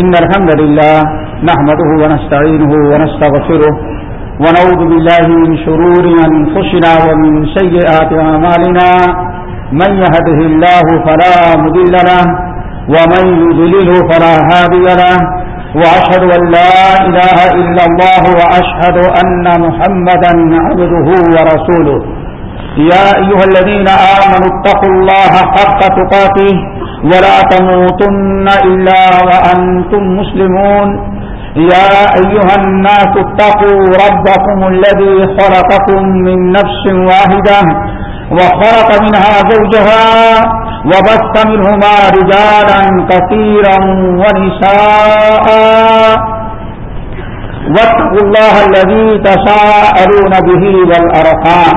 إن الحمد لله نحمده ونستعينه ونستغفره ونعوذ بالله من شرور أنفسنا ومن سيئات عمالنا من يهده الله فلا مدل له ومن يدلله فلا هادي له وأشهد أن لا إله إلا الله وأشهد أن محمدا عبده ورسوله يا أيها الذين آمنوا اتقوا الله حق تقاته ولا تموتن إلا وأنتم مسلمون. يا أيها الناس اتقوا ربكم الذي خلقكم من نفس واحدة وخلق منها زوجها وبث منهما رجالا كثيرا ونساء. واتقوا الله الذي تساءلون به والأرقام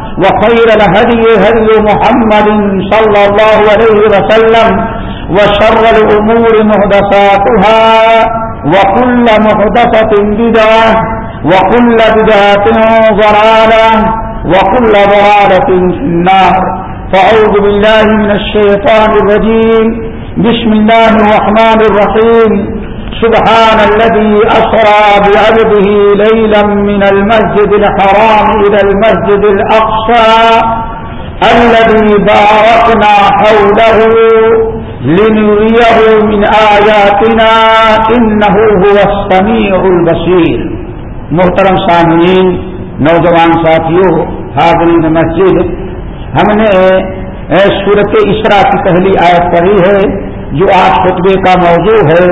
وخير الهدي هدي محمد صلى الله عليه وسلم وشر الأمور مهدساتها وكل مهدسة بدعة وكل بدعة ضرالة وكل ضرالة النار. فأعوذ بالله من الشيطان الرجيم. بسم الله الرحمن الرحيم. سبحان الذي أسرى بعبده ليلا من المسجد الحرام إلى المسجد الأقصى الذي باركنا حوله لنريه من آياتنا إنه هو السميع البصير. محترم سامعین، نوجوان ساتھیوں حاضرین مسجد، ہم نے صورت اسرا کی پہلی آیت پڑھی ہے جو آج خطبے کا موضوع ہے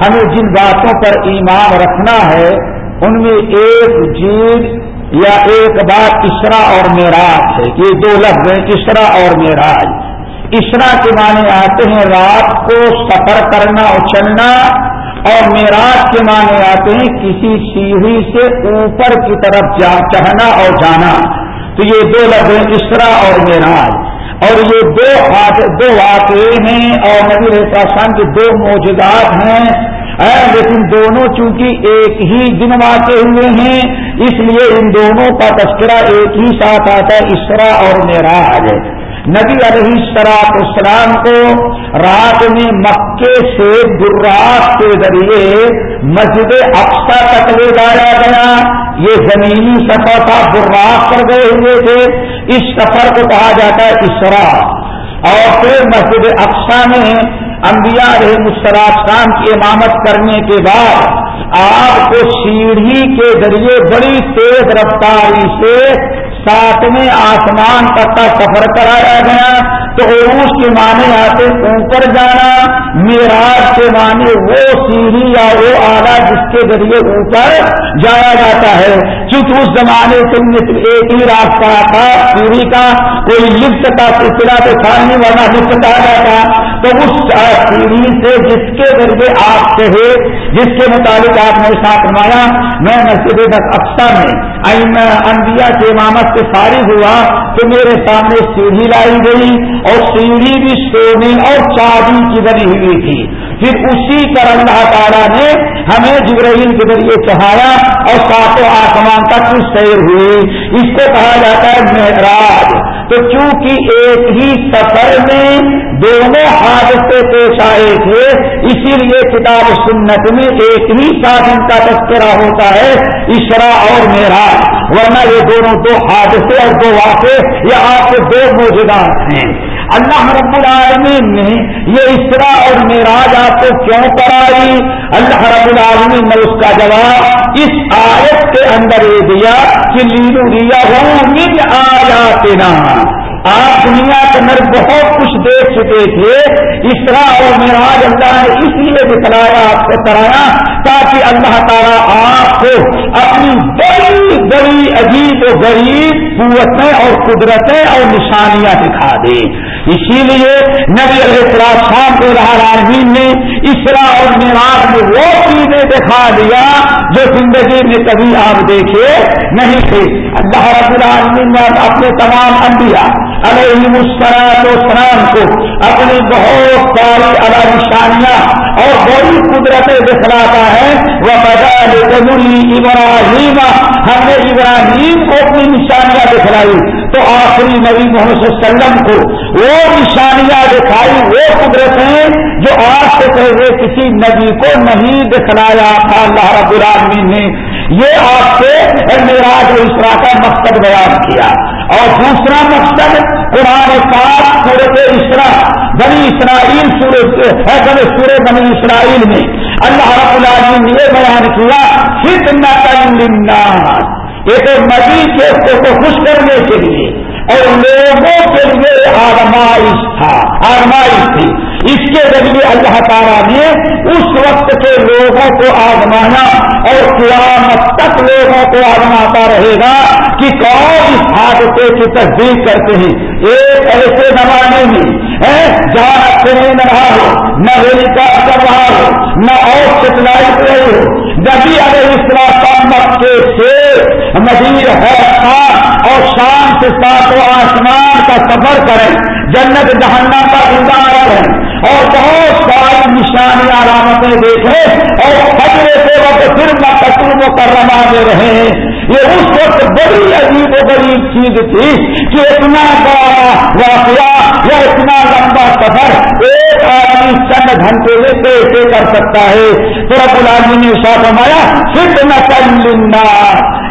ہمیں جن باتوں پر ایمان رکھنا ہے، ان میں ایک جیل یا ایک بات اسرا اور معراج ہے۔ یہ دو لفظ ہیں، اسرا اور معراج۔ اسرا کے معنی آتے ہیں رات کو سفر کرنا اور چلنا اور معراج کے معنی آتے ہیں کسی سیڑھی سے اوپر کی طرف چڑھنا اور جانا۔ تو یہ دو لفظ ہیں، اسرا اور معراج۔ اور یہ دو دو واقعے ہیں اور نبی رحسان کے دو موجودات ہیں۔ لیکن دونوں چونکہ ایک ہی دن واقع ہوئے ہیں، اس لیے ان دونوں کا تذکرہ ایک ہی ساتھ آتا ہے، اسرا اور معراج۔ نبی علیہ سراط اسلام کو رات میں مکے سے گراس کے ذریعے مسجد افسا تک لے جایا گیا۔ یہ زمینی سفر تھا براس پر گئے ہوئے تھے۔ اس سفر کو کہا جاتا ہے اسرا۔ اور پھر مسجد افسا میں انبیاء علیہ مسلام کی امامت کرنے کے بعد آپ کو سیڑھی کے ذریعے بڑی تیز رفتاری سے ساتویں آسمان تک کا سفر کرایا گیا۔ تو عروس کے معنی آتے اوپر جانا، میراج کے معنی وہ سیڑھی یا وہ آلہ جس کے ذریعے اوپر جایا جاتا ہے۔ چونکہ اس زمانے سے ایک ہی راستہ تھا، سیڑھی کا، کوئی لفٹ کا سلسلہ تو تھا والا لفٹ کہا جاتا۔ تو اس سیڑھی سے جس کے ذریعے آپ کہے جس کے مطابق آپ نے ساتھ روایا میں مسجد افسا میں انبیاء کے امامت سے فارغ ہوا تو میرے سامنے سیڑھی لائی گئی اور سیڑھی بھی سونے اور چاندی کی بنی ہوئی تھی۔ پھر اسی پر اللہ تعالیٰ نے ہمیں جبرائیل کے ذریعے چڑھایا اور ساتوں آسمان تک سیر ہوئی۔ اس کو کہا جاتا ہے معراج تو چونکہ ایک ہی سفر میں دونوں حادثے پیش آئے تھے، اسی لیے کتاب سنت میں ایک ہی ساتھ ان کا تذکرہ ہوتا ہے اشرا اور معراج۔ ورنہ یہ دونوں دو حادثے اور دو واقع یہ آپ کے دو موجودات ہیں۔ اللہ رب العالمین نے یہ اسرا اور معراج آپ کو کیوں کرائی اللہ رب العالمین نے اس کا جواب اس آیت کے اندر یہ دیا کہ لیلو ریا ہوں مل آیا آپ دنیا کے اندر بہت کچھ دیکھ چکے تھے۔ اسرا اور معراج اللہ نے اس لیے دکھلایا آپ کو کرایا تاکہ اللہ تعالیٰ آپ کو اپنی بڑی بڑی، عجیب و غریب قوتیں اور قدرتیں اور نشانیاں دکھا دے۔ اسی لیے نبی علیہ السلام کے عالمین نے اسرا اور معراج میں وہ چیزیں دکھا دیا جو زندگی میں کبھی آپ دیکھے نہیں تھے۔ اللہ رب العالمین نے اپنے تمام انبیاء علیہ السلام السلام کو اپنی بہت ساری الگ نشانیاں اور بڑی قدرتیں دکھلاتا ہے۔ وہ بدلی ابراہیم ہم نے ابراہیم کو اپنی نشانیاں دکھلائی۔ تو آخری نبی محمد صلی اللہ علیہ وسلم کو وہ نشانیاں دکھائی، وہ قدرتیں جو آج سے پہلے کسی نبی کو نہیں دکھلایا۔ تھا اللہ رب العالمین نے یہ آپ سے میراج اسرا کا مقصد بیان کیا۔ اور دوسرا مقصد قرآن پاک سورت اسرا، بنی اسرائیل سورج سورے بنی اسرائیل میں اللہ رب العالمین نے یہ بیان کیا پھر نہ ایک نبی کے کو خوش کرنے کے لیے۔ اور لوگوں کے لیے آرمائش تھا آرمائش تھی۔ اس کے ذریعے اللہ تعالیٰ نے اس وقت کے لوگوں کو آزمانا اور قیامت تک لوگوں کو آزماتا رہے گا کہ کون اس حادثے کی تصدیق کرتے ہیں۔ ایک ایسے زمانے میں جہاں ٹرین رہا ہو، نہ ریل کار کر رہا ہو، نہ اور سیٹلائٹ رہی ہو۔ نبی علیہ السلام مکے سے مزید ہے، خان اور شام سے سات و آسمان کا سفر کریں، جنت جہنم کا انتظار کریں اور بہت ساری نشانیاں علامتیں دیکھیں اور خطرے سے وقت پھر مکتو مکرمہ میں رہیں۔ یہ اس وقت بڑی عجیب و غریب چیز تھی کہ اتنا بڑا واقعہ یا اتنا لمبا سفر ایک آدمی چند گھنٹے میں کیسے کر سکتا ہے۔ تو رب العالمین نے ساتھ ہمارا صرف نہ چلنا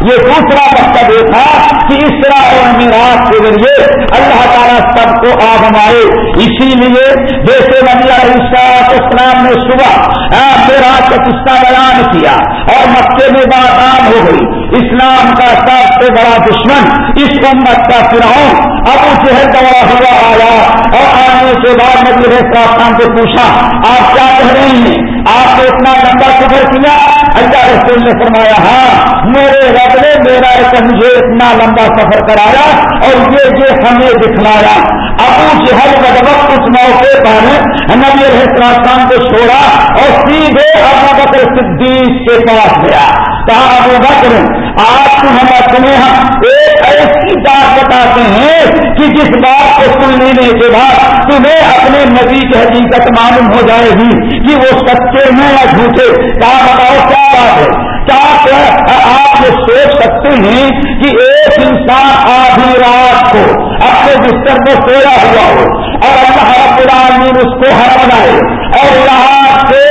یہ دوسرا مقصد یہ تھا کہ اس طرح اور میراث کے ذریعے اللہ تعالیٰ سب کو آگمائے اسی لیے جیسے نبی علیہ اسلام نے صبح میرا کا قصہ بیان کیا اور مکے میں بادام ہو گئی۔ اسلام کا سب سے بڑا دشمن اس امت کا فرعون. اب اسے دوڑا ہوا آیا اور آنے کے بعد نبی رحمان سے پوچھا، آپ کیا کہہ رہے ہیں؟ آپ نے اتنا لمبا سفر کیا؟ اللہ رسول نے فرمایا ہاں میرے رب نے میرا مجھے اتنا لمبا سفر کرایا اور یہ یہ ہمیں دکھلایا۔ ابو جہل بدبک اس موقع پر نبی السلام کو چھوڑا اور سیدھے ابو بکر صدیق کے پاس گیا۔ کہا ابو بکر آج ہم اپنے ہم ایک ایسی بات بتاتے ہیں کہ جس بات کو سن لینے کے بعد تمہیں اپنے نبی کی حقیقت معلوم ہو جائے گی کہ وہ سچے میں یا جھوٹے۔ کہا بتاؤ، کیا بات ہے؟ کیا آپ یہ سوچ سکتے ہیں کہ ایک انسان آدھی رات کو اپنے بستر میں سویا ہوا ہو اور اللہ رب العالمین اس کو ہر بنائے اور یہاں سے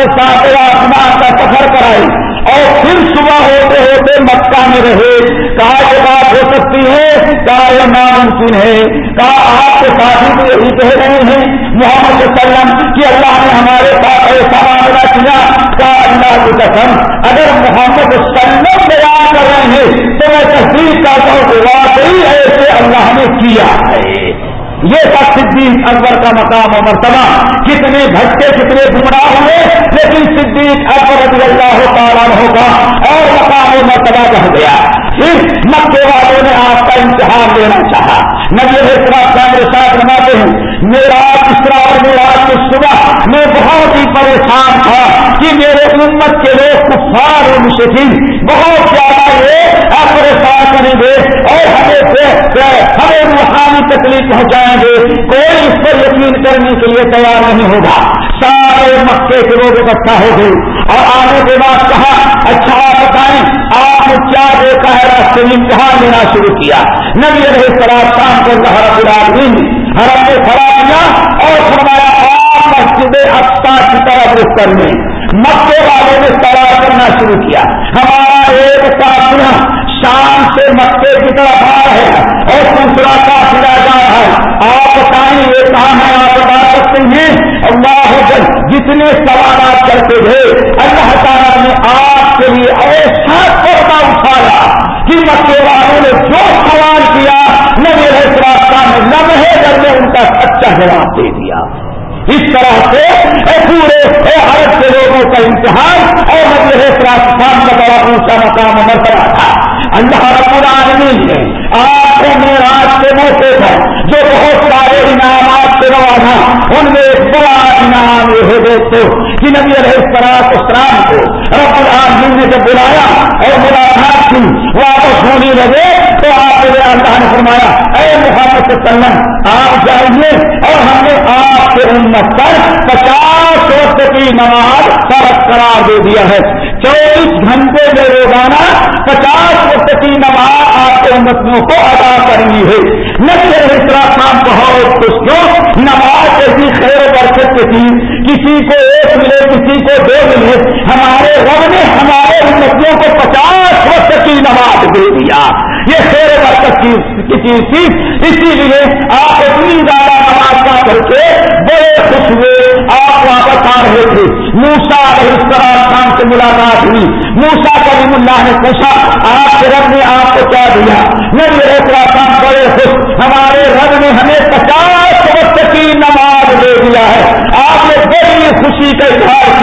کے ساتھ آسمان کا سفر کرائے اور پھر صبح ہوتے ہوتے مکہ میں رہے۔ کہا یہ بات ہو سکتی ہے؟ کہا یہ ناممکن ہے۔ کہا آپ کے ساتھی بھی یہی کہہ رہے ہیں۔ محمد وسلم کہ اللہ نے ہمارے ساتھ ایسا معاملہ کیا۔ کہا اللہ کی قسم، اگر محمد وسلم بیان کر رہے ہیں، تو میں تصدیق کرتا ہوں کہ واقعی ایسے اللہ نے کیا۔ ہے یہ سب صدیق اکبر کا مقام و مرتبہ۔ کتنے گھٹے کتنے گمراہ ہوئے، لیکن صدیق اکبر رضی اللہ تعالیٰ ہوگا اور مقام مرتبہ رہ گیا۔ پھر مکے والوں نے آپ کا امتحان لینا چاہا۔ نبی میرے ساتھ رواتے ہیں، میرا اسرا اور میرا صبح میں بہت ہی پریشان تھا کہ میرے امت کے لوگ کفار و مشکل بہت زیادہ یہ پریشان کریں گے اور ہمیں ہمیں روحانی تکلیف پہنچائیں گے۔ کوئی اس پر یقین کرنے کے لیے تیار نہیں ہوگا۔ سارے مکے کے لوگ اکٹھا ہو گئے۔ اور آنے کے بعد کہا اچھا آپ بتائیں، آپ نے کیا دیکھا ہے راستے میں امتحان لینا شروع کیا۔ نبی رہے سراب شام کو ہر العالمین حرم نے کھڑا کیا اور فرمایا، آپ مسجد اقسا کی طرف رخ کرنے مکے والوں نے سوال کرنا شروع کیا۔ ہمارا ایک ساتھ شام سے مکے کی طرف آ رہے ہیں اور دوسرا کافلا جا رہا ہے۔ آپ بتائیں، یہ کام ہے؟ آپ بتا ہیں۔ اللہ جتنے سوالات کرتے تھے، اللہ تعالیٰ نے آپ کے لیے ایسا پودا اٹھایا۔ کہ مکے والوں نے جو سوال کیا نہ میرے راستہ میں لمحے گھر میں ان کا سچا جواب دے دیا۔ اس طرح سے پورے حرت کے لوگوں کا امتحان اور نبی راستان کا بڑا اونچا مقام مرتبہ تھا اللہ رب العالمین نے، آپ کو میرا کے موقع پر، جو بہت سارے انعامات سے نوازا ان میں ایک بڑا انعام یہ ہے دوستو کہ نبی علیہ السلام اسلام کو۔ رب العالمین نے جب بلایا اور ملاقات کی واپس ہونے لگے تو آپ نے اللہ نے فرمایا، اے محمد وسلم، آپ جائیے اور ہم نے آپ کے امت پر پچاس وقت کی نماز فرق قرار دے دیا ہے۔ چوبیس گھنٹے میں روزانہ پچاس وقت کی نماز آپ کے امتوں کو ادا کرنی ہے۔ نبی نام بہت خوش کیوں نماز ایسی خیر برکت کی تھی کسی کو ایک ملے، کسی کو دو ملے۔ ہمارے رب نے ہمارے امتوں کو پچاس وقت کی نماز دے دیا یہ خیر برکت کی چیز تھی۔ اسی لیے آپ اتنی زیادہ نماز کا کر کے بڑے خوش ہوئے۔ آپ واپس آ رہے تھے۔ موسا اس طرح شام سے ملاقات ہوئی۔ موسا کریم اللہ نے پوچھا، آپ کے رب نے آپ کو کیا دیا؟ میں میرے ایسا کام بڑے خوش۔ ہمارے رب نے ہمیں پچاس وقت کی نماز دے دیا ہے۔ آپ نے بڑی خوشی کا اظہار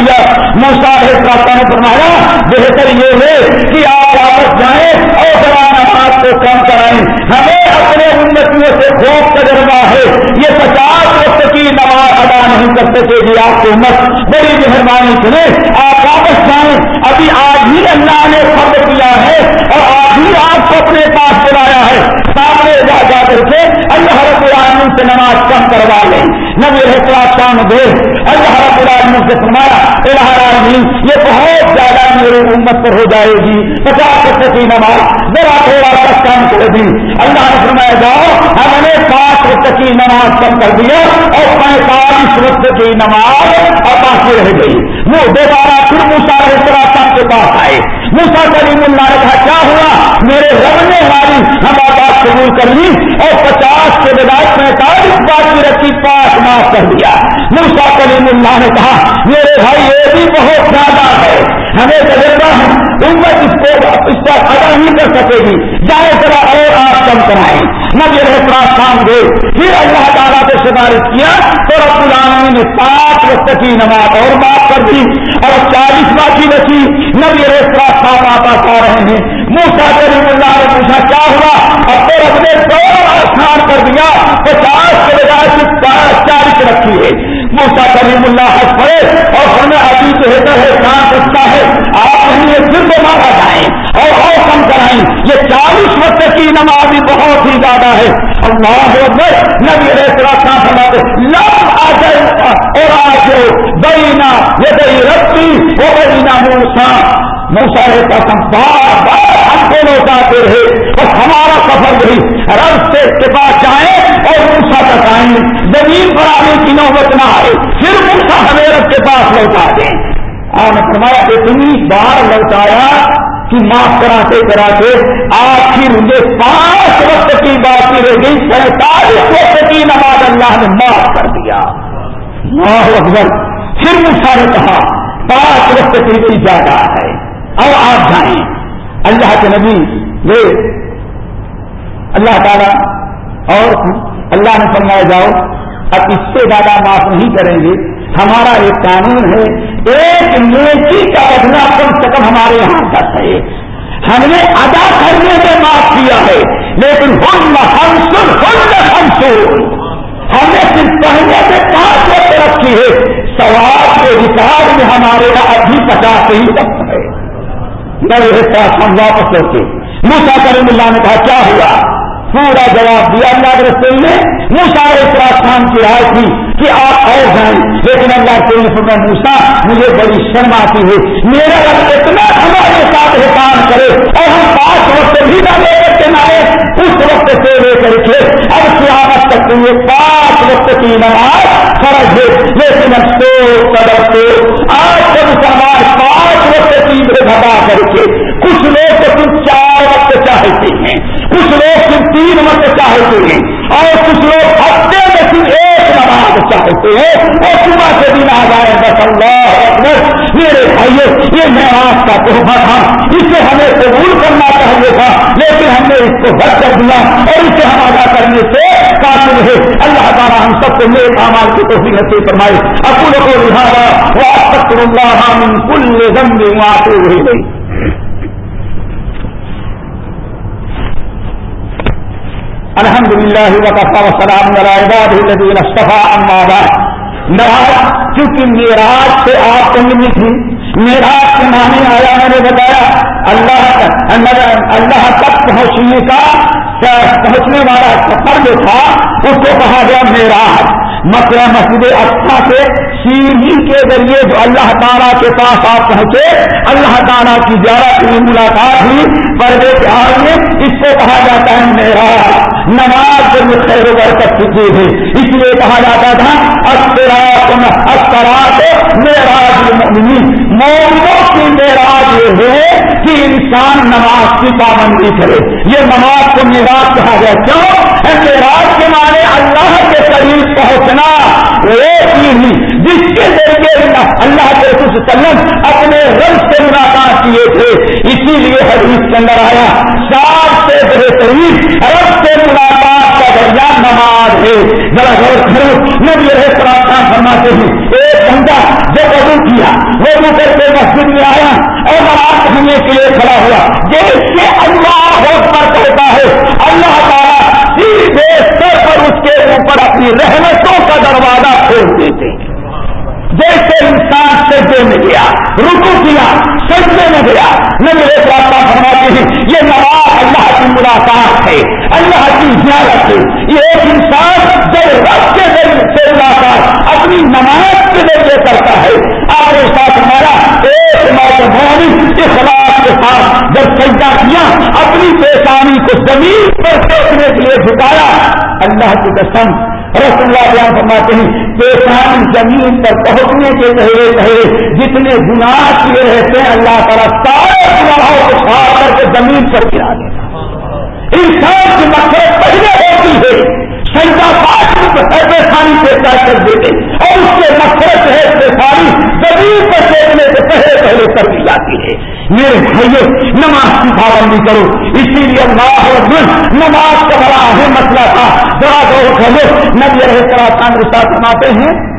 کیا موسا نے فرمایا، بہتر یہ ہے کہ آپ واپس جائیں اور ذرا آباد کو کم کرائیں۔ ہمیں اپنے انتوں سے خوب تجربہ ہے۔ یہ پچاس وقت کی نماز ادا نہیں کر سکے گی آپ کو مت بڑی مہربانی سنے آپ واپس جائیں۔ ابھی آج ہی اللہ نے فرد کیا ہے اور ہی آپ کو اپنے پاس بلایا ہے۔ سامنے جا جا کر کے اللہ رب العالمین سے نماز کم کروا لیں۔ نبی رحصلات شام دے اللہ رب العالمین سے فرمایا الہ العالمین یہ بہت زیادہ میری امت پر ہو جائے گی۔ پچاس وقت کی نماز، ذرا تھوڑا سا کم کر دی۔ اللہ نے فرمایا، جاؤ، ہم نے پانچ وقت کی نماز کم کر دیا اور پینتالیس وقت کی نماز اور باقی رہ گئی۔ وہ دوبارہ پھر موسا رحصلات کے پاس آئے۔ موسا کریم اللہ نے کہا کیا ہوا؟ میرے رب نے ہماری ہم آباد قبول کر لی اور پچاس کے بجائے پینتالیس بات کی رسی پانچ معاف کر دیا۔ موسا کریم اللہ نے کہا، میرے بھائی، یہ بھی بہت زیادہ ہے۔ ہمیں تجربہ ہے، امت اس کو اس پر ادا نہیں کر سکے گی۔ جائے ذرا اور آپ کم کرائیں۔ نہ یہ رہا شام دے پھر اللہ تعالیٰ سے سفارش کیا تو رب العالمین نے پانچ وقت کی نماز اور معاف کر دی۔ اور چالیس باقی بچی۔ نہ یہ رہا شام واپس آ رہے ہیں۔ موسا کریم اللہ نے پوچھا، کیا ہوا؟ اب تو رب نے دو آسان کر دیا۔ پچاس کے بجائے صرف چالیس رکھی ہے۔ موسا کریم اللہ حق پڑے اور ہمیں ابھی بہتر ہے، کام سکتا ہے، آپ نہیں یہ پھر کو مارا جائیں اور اور کم کرائیں۔ یہ چالیس وقت کی نماز بھی بہت ہی زیادہ ہے۔ اللہ اکبر، نبی ریسرا کہاں فرماتے لم آ جائے اور آ جائے بینا یہ بئی رسی وہ بینا موسا موسا کا ہم بار بار ہم کو لوٹاتے رہے۔ اور ہمارا سفر بھی رب سے کے پاس جائیں اور موسا تک آئیں۔ زمین پر آنے کی نوبت نہ آئے، پھر موسا ہمیں رب کے پاس لوٹا دیں۔ آپ نے فرمایا اتنی بار لوٹایا کہ معاف کراتے کراتے آخر یہ پانچ وقت کی بات رہ گئی۔ پینتالیس وقت کی نماز اللہ نے معاف کر دیا۔ اکبر۔ پھر موسا نے کہا، پانچ وقت کی بھی زیادہ ہے۔ اب آپ جائیں۔ اللہ کے نبی یہ اللہ تعالیٰ اور اللہ نے فرمایا جاؤ، اب اس سے زیادہ معاف نہیں کریں گے۔ ہمارا ایک قانون ہے، ایک نیکی کا بدلا کم سے کم ہمارے یہاں تک ہے۔ ہم نے ادا کرنے میں معاف کیا ہے، لیکن ہم ہم سن ہم سن ہم نے صرف پہلے سے پانچ وقت رکھی ہے سوال کے ریکارڈ میں ہمارے یہاں ابھی پچاس ہی تک ہے۔ میرے پاس ہم واپس لوٹے۔ موسا کریم اللہ نے کہا، کیا ہوا؟ پورا جواب دیا اللہ کے رسول نے۔ مسارے پراستان کی رائے تھی کہ آپ اور جائیں۔ لیکن اللہ کے فرما موسا مجھے بڑی شرم آتی ہے۔ میرا رب اتنا ہمارے ساتھ احسان کرے اور ہم پانچ وقت بھی نہ لے کر کے نہ اس وقت سے لے کر کے اب قیامت تک پانچ وقت کی نماز فرض ہے۔ لیکن افسوس، قدر چاہتے ہیں اور کچھ لوگ ہفتے میں صرف ایک نماز چاہتے ہیں۔ اور صبح سے دن آ جائے بس اللہ اکبر۔ میرے بھائیو، یہ میں آپ کا تحفہ تھا۔ اسے ہمیں قبول کرنا چاہیے تھا۔ لیکن ہم نے اس کو رد کر دیا۔ اور اسے ہم ادا کرنے سے قابل ہے اللہ تعالیٰ ہم سب کو میرے کامال کی توفیق نصیب فرمائے۔ اکول کو لہٰذا وہ اللہ من کل ذنب واتوب الیہ الحمد للہ وقفہ وسلام الدین اصطفیٰ اماد نماز چونکہ میراج سے آپ کو ملی تھی. میراج کے معنی آیا میں نے بتایا. اللہ اللہ تک پہنچنے کا پہنچنے والا سفر جو تھا، اس کو کہا گیا میراج مسئلہ مسجد اچھا سے سیڑھی کے ذریعے جو اللہ تعالیٰ کے پاس آپ پہنچے، اللہ تعالیٰ کی زیادہ کی ملاقات ہوئی۔ پردے کے حال میں اس کو کہا جاتا ہے میرا نماز جو خیر برکت کی چیز اس لیے کہا جاتا تھا اختراط اختراط میراج مومنوں کی میراج یہ ہے کہ انسان نماز کی پابندی کرے۔ یہ نماز کو میراج کہا گیا۔ کیوں؟ میراج کے معنی اللہ کے قریب پہنچنا۔ وہ چیز جس کے ذریعے اللہ کے وسلم اپنے رنگ سے ملاقات کیے تھے۔ اسی لیے حدیث کے اندر آیا سات سے بہترین رب سے ملاقات کا درجہ نماز ہے۔ ذرا غور کرو، نبی رہے پراٹھان فرماتے ہیں، ایک بندہ جو وضو کیا، وضو کر کے مسجد میں آیا اور نماز کے لیے کھڑا ہوا۔ جیسے اللہ پر کہتا ہے۔ اللہ تعالیٰ سیدھے سر پر اس کے اوپر اپنی رحمتوں کا دروازہ کھول دیتے ہیں۔ جیسے انسان سجدے میں گیا رکو کیا، سجدے میں گیا نہ میرے پراپا فرماتے ہیں، یہ نواز اللہ کی ملاقات ہے، اللہ کی زیارت ہے۔ یہ ایک انسان جب رب کے ذریعے سے ملاقات، اپنی نماز کے ذریعے کرتا ہے آپ نے ساتھ ہمارا ایک نوجوان اخلاق کے ساتھ جب سجدہ کیا، اپنی پیشانی کو زمین پر دیکھنے کے لیے جھکایا۔ اللہ کی قسم رس اللہ بیان فرماتے ہیں پیشان زمین پر پہنچنے کے پہلے پہلے جتنے گناہ کیے رہتے ہیں، اللہ تعالیٰ سارے گناہوں کو چھاڑ کر کے زمین پر گرا دیتا انسان کی مقصد پہلے ہوتی ہے سنجا پاٹ پیشانی سے کر دیتے اور اس کے مقصد ہے پیشانی زمین پر دیکھنے پہلے پہلے کر دی جاتی ہے۔ میرے بھائیو، نماز کی پابندی کرو۔ اسی لیے اللہ نماز کا بڑا اہم مسئلہ تھا۔ ذرا دور کھولو نبی رہے طرح خان ساتھ سناتے ہیں۔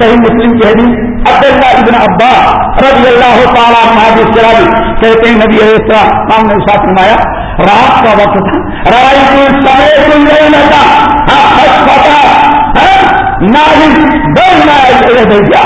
صحیح مسلم کہہ دی عبداللہ ابن ابا رضی اللہ تعالیٰ محاذ سرالی کہتے ہیں، نبی علیہ السلام نام نے ساتھ نمایا رات کا وقت تھا۔ رائی کو سمے کوئی نہیں لگا ناری دو گیا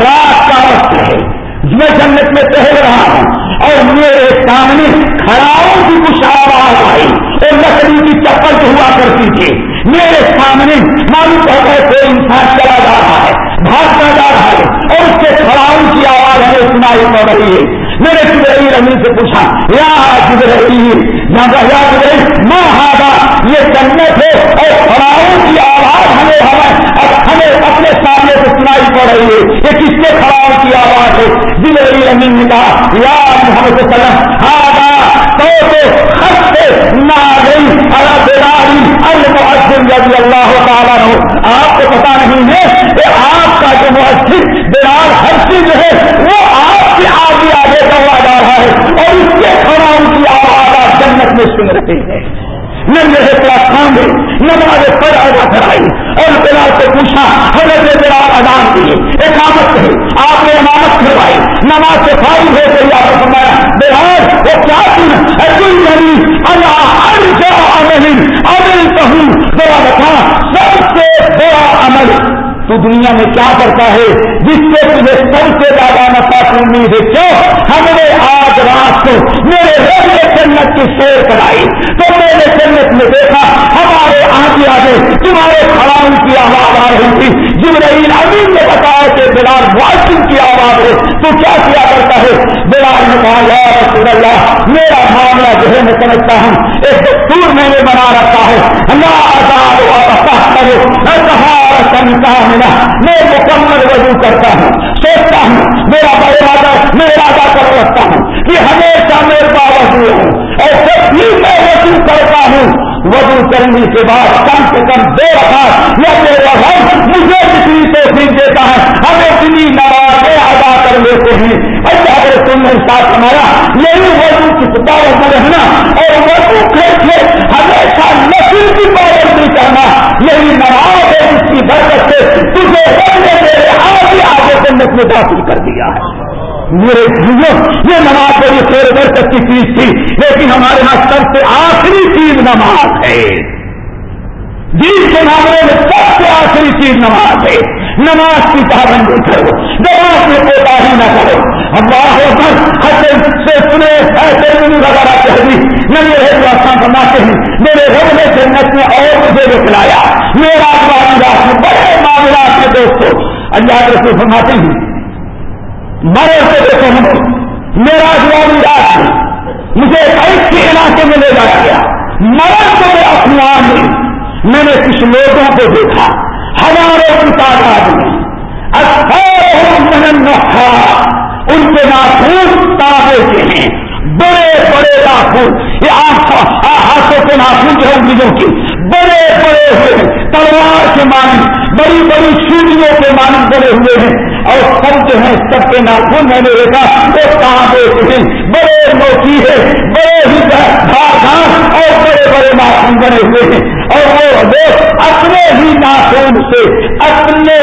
رات کا وقت ہے۔ میں جنت میں ٹہل رہا ہوں اور میرے سامنے کھڑاؤں کی کچھ آواز آئی اور لکڑی کی چپل ہوا کرتی تھی۔ میرے سامنے معلوم ہوتا ہے، کوئی انسان چلا جا رہا ہے، بھاگتا جا رہا ہے اور اس کے کھڑاؤں کی آواز ہمیں سنائی پڑ رہی ہے۔ میں نے جبرائیل امی سے پوچھا، یا جبرائیل جبرائیل ماں ہاں یہ جنت ہے اور کھڑاؤں کی آواز ہمیں ہمیں ہمیں اپنے سامنے سے سنائی پڑ رہی ہے۔ یہ کس کے کھڑاؤں کی آواز ہے؟ جی جبرائیل امی نے کہا، یا محمد وسلم ہاں تو خط نہ گئی اراداری المحسن رضی اللہ تعالیٰ ہو آپ کو پتا نہیں ہے کہ آپ کا جو محسن بلال ہر چیز ہے، وہ آپ کے آگے آگے دوڑا جا رہا ہے اور اس کے کھڑاؤں کی آواز آپ جنت میں سن رہے ہیں نہ میرے پاس سامنے نماز پر ادا کرائی اور بلال سے پوچھا حضرت بلال ادان دیے، اقامت ہے، آپ نے امامت کروائی نماز سے فارغ ہو گئی، آپ نے فرمایا بلال وہ کیا سن کوئی نہیں اللہ ہر جا عمل عمل کہوں ذرا بتا سب سے بڑا عمل تو دنیا میں کیا کرتا ہے؟ جس سے تجھے سب سے زیادہ نفا کی امید ہے کیوں ہم نے آج رات کو میرے رب نے جنت کی سیر کرائی۔ تو میں نے جنت میں دیکھا، ہمارے آگے آگے، تمہارے کھڑاؤں کی آواز آ رہی تھی۔ جبرائیل امین نے بتایا کہ بلال واشن کی آواز ہے۔ تو کیا کیا کرتا ہے؟ بلال نے کہا، یا رسول اللہ، میرا معاملہ جو ہے میں سمجھتا ہوں۔ ایک دستور میں نے بنا رکھا ہے۔ اللہ آزاد کرو ملا میں مکمل وضو کرتا ہوں، سوچتا ہوں، میرا ارادہ میں ارادہ کر رکھتا ہوں کہ ہمیشہ میرے پاس ہوں۔ اور جب بھی میں وضو کرتا ہوں، وضو کرنے کے بعد کم سے کم دو رکھا یا میرا رب مجھے کسی توفیق دیتا ہے۔ ہمیں اتنی نمازیں ادا کر لیتے ہیں اللہ اگر تم نے ساتھ ہمارا یہی وضو کی پابند رہنا اور وضو کیسے ہمیشہ نسل کی پابندی کرنا۔ یہی نماز ہے جس کی برکت سے تجھے بڑھنے میرے آگے آگے جنت میں داخل کر دیا ہے۔ میرے بھائیوں یہ نماز بڑی خیر برکت کی چیز تھی، لیکن ہمارے یہاں سب سے آخری چیز نماز ہے۔ جن کے معاملے میں سب سے آخری چیز نماز ہے۔ نماز کی پابندی کرو، نماز میں کوتا ہی نہ کرو۔ اللہ سے سنے ایسے وغیرہ کہہ دی۔ نہ میرے آسان بناتے ہیں، میرے رب نے میں اور مجھے میرا بڑے معاملات میں دوستوں اللہ رسول فرماتے ہیں، مرے سے دیکھو ہم میرا جوابی رات مجھے ایسے علاقے میں لے جایا گیا۔ مرد کو افوان میں میں نے کچھ لوگوں کو دیکھا، ہزاروں کی تعداد میں۔ ان کے ناخون تابے کے ہیں بڑے بڑے ناخون یہ ہاتھوں کے ناخون جو انگریزوں کی۔ بڑے بڑے ہوئے تلوار کے مانند، بڑی بڑی چوڑیوں کے مانند بڑے ہوئے ہیں۔ اور سب جو ہیں، سب کے ناخن میں نے دیکھا وہ کہاں دیکھ ہیں بڑے موتی ہے بڑے ہی اور بڑے بڑے ناخن بنے ہوئے ہیں اور وہ لوگ اپنے ہی ناخون سے اپنے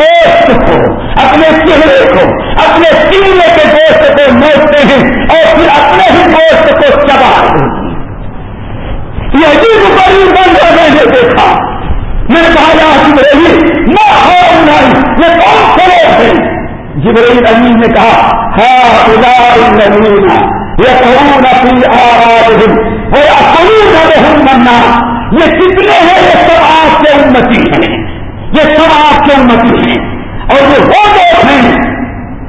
گوشت کو اپنے چہرے کو اپنے چیڑے کے گوشت کو موڑتے ہیں اور پھر اپنے ہی گوشت کو چبا یہ عجیب بڑی بند میں نے دیکھا میں نے کہا یہاں جبریل نہ ہو نہیں یہ کون سے لوگ ہیں جبریل امین نے کہا ہاں ادار نوین یہ کہوں نہ پی آواز وہ اپنی نہ منا یہ کتنے ہیں یہ سب آپ کے انتی ہیں یہ سب آپ کے انتی ہیں اور یہ وہ لوگ ہیں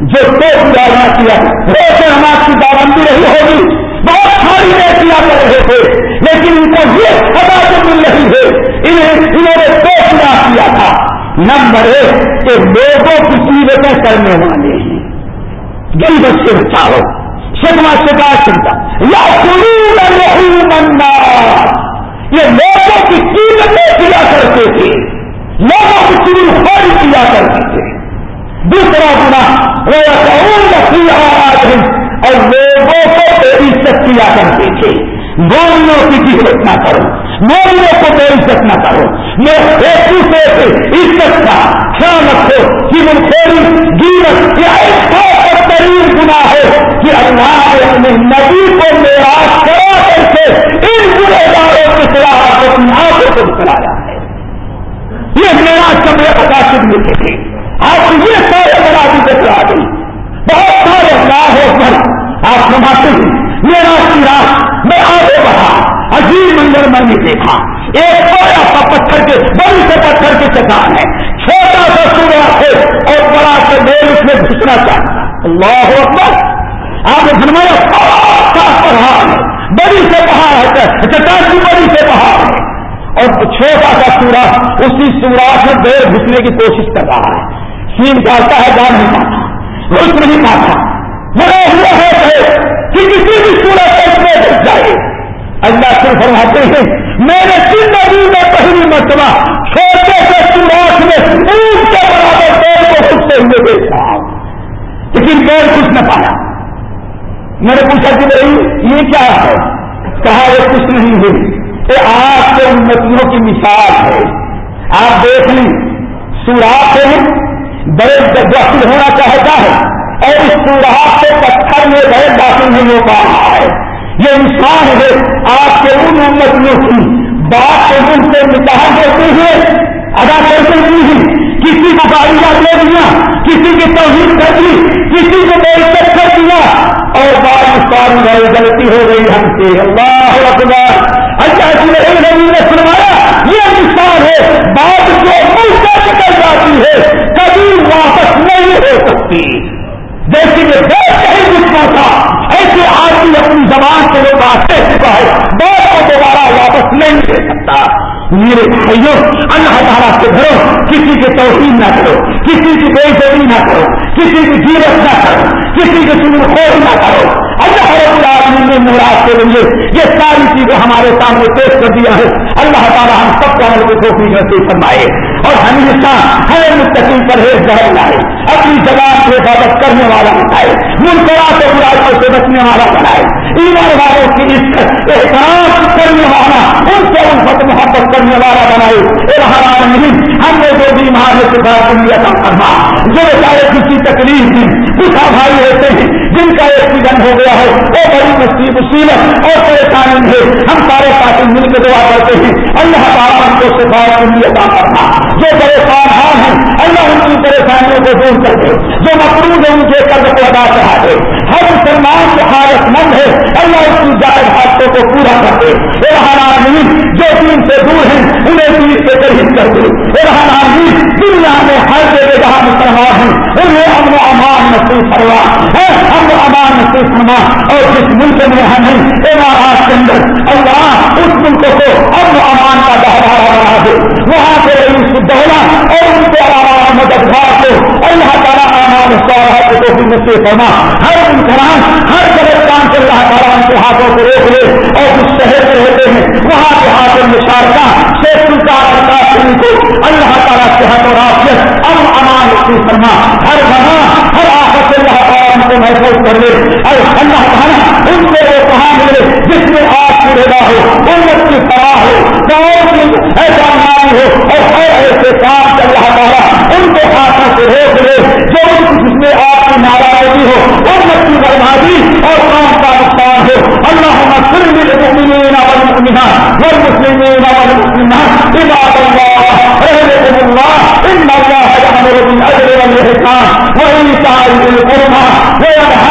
جو دو پورا کیا روز نماز کی پابندی رہی ہوگی بہت ساری نیکیاں کر رہے تھے لیکن ان کو یہ سزا جو مل رہی ہے انہیں انہوں نے دو پورا کیا تھا نمبر کہ لوگوں کی قیمتیں کرنے والے ہیں۔ گریب سے بچاؤ سگما سگا چنتا یا کوئی منا یہ لوگوں کی قیمتیں کیا کرتے تھے۔ لوگوں کی چیز خود کیا کرتے تھے۔ دوسرا گنا وہ کہوں آج اور لوگوں کو بے عزت کیا کرتے تھے۔ موریوں کی عزت نہ کرو موریوں کو بے عزت نہ کرو میں ایک سے عزت کا خیال رکھو کہ وہ تھوڑی گیرت یا ایسا بدترین گنا ہے کہ اللہ نے اپنے نبی کو میرا کرا کر کے ان برے داروں کے خلاف اپنی آنکھوں کو چلایا ہے۔ یہ میرا کمرے پتا ملتے تھے آپ یہ سارے بڑا بھی چلا گئی بہت سارے اللہ ہو کر آپ سماتے ہیں میرا سیرا میں آگے بڑھا عجیب منظر میں نے دیکھا۔ ایک بڑا سا پتھر کے بڑی سے پتھر کے چٹان ہے۔ چھوٹا سا سورا ہے اور بڑا سا ڈیل اس میں گھسنا چاہتا اللہ اکبر۔ آپ نے فرمایا سا پہاڑ ہے۔ بڑی سے پہاڑ ہے چٹان کی بڑی سے پہاڑ ہے۔ اور چھوٹا سا سورا اسی سوراخ میں دیر گھسنے کی کوشش کر رہا ہے۔ سین ڈالتا ہے، جان نہیں پاتا رس نہیں پاتا مرے ہوئے ہے کہ کسی بھی صورت میں جائے۔ اللہ سے فرماتے ہیں میں نے زندگی میں پہلی مرتبہ چھوٹے سے سوراخ میں اونٹ کے برابر پیر کو گھستے ہوئے دیکھا۔ لیکن پیر کچھ نہ پایا۔ میں نے پوچھا کہ بھائی، یہ کیا ہے؟ کہا، یہ کچھ نہیں ہے۔ یہ آپ کے انتوں کی مثال ہے۔ آپ دیکھ لیں، سوراخ ہے، بڑے دخل ہونا چاہتا ہے اور اس سوراخ سے پتھر میں گئے داخل نہیں ہو پا رہا ہے۔ یہ انسان ہے آپ کے ان امتوں کی بات کو ان سے نکاح دیتے ہوئے ادا کرتے ہوئے کسی کو گاڑیاں دے دیا، کسی کی توہین کر دی، کسی کو بے عزت کر دیا۔ اور بات ساری گئے غلطی ہو گئی ہم سے۔ اللہ اکبر۔ اچھا نے سنوایا یہ انسان ہے، بات جو مل سے نکل جاتی ہے، کبھی واپس نہیں ہو سکتی۔ جیسے کہ دیش کہیں گھسنا تھا۔ ایسے آدمی اپنی زبان سے وہ بات کہہ چکا ہے بات کو دوبارہ واپس نہیں دے سکتا۔ میرے بھائیوں، اللہ تعالیٰ سے گھرو کسی کی توہین نہ کرو، کسی کی بے عزتی نہ کرو، کسی کی جیرت نہ کرو، کسی کی سن خور نہ کرو۔ اللہ رب العالمین نے مراد کے لیے یہ ساری چیزیں ہمارے سامنے پیش کر دیا ہے اللہ تعالیٰ ہم سب کو عمل کو توفیق نصیب فرمائے۔ اور ہمیشہ ہمیں مستقل پرہیز ظاہر لائے اپنی زبان کی حفاظت کرنے والا بنائے منقرا سے برائیوں سے بچنے والا بنائے ایمان والوں کی عزت، احترام کرنے والا، ان سے الفت، محبت کرنے والا بنائے۔ الحرام نہیں ہم نے جو بیمار ہے شفا کے لیے عطا فرما۔ جو چاہے کسی تکلیف دی کچھ بھائی ایسے ہیں، جن کا ایکسیڈنٹ ہو گیا ہے، وہ بڑی مصیب مصیبت اور پریشانی ہے۔ ہم سارے ساتھی مل کے دعا کرتے ہیں۔ اللہ تعالیٰ ان کو شفا کے لیے عطا فرما۔ جو پریشان حال ہیں اللہ ان کی پریشانیوں کو دور کر دے جو مقروض ہے ان کے قرض کو ادا کرا دے ہر مسلمان جو حالت مند ہے، اللہ اس کی جائز حادثوں کو پورا کر دے ارحان آدمی جو دین سے دور ہیں، انہیں دین سے قریب کر دے ارحان آدمی دنیا میں ہر جگہ جہاں مسلمان ہیں، انہیں امن و امان نصیب فرما۔ ہے امن و امان نصیب فرما۔ اور جس ملک میں ہم ہیں امارات کے اندر، اللہ اس ملک کو امن و امان کا بنا دے وہاں سے رئیس الدولہ اور ان کے علاوہ مددگار کو اللہ تعالیٰ امان صاحب کو بھی نصیب فرما۔ ہر انسان، ہر قبرستان سے اللہ تعالیٰ ان کے ہاتھوں کو روک لے اور جس شہر میں رہتے ہیں۔ وہاں کے ہاتھوں میں شارکا شیخ سلطان کو اللہ تعالیٰ کے ہاتھ اور آفیت ام امان نصیب فرما۔ ہر گھر ہر آفت سے اللہ تعالیٰ ان کو محفوظ کر لے اور اللہ تعالیٰ، ان سے وہ کہاں ملے، جس میں آپ کی رضا ہو، امت کی فلاح ہو، گاؤں کی ایسا نام ہو اور ہے۔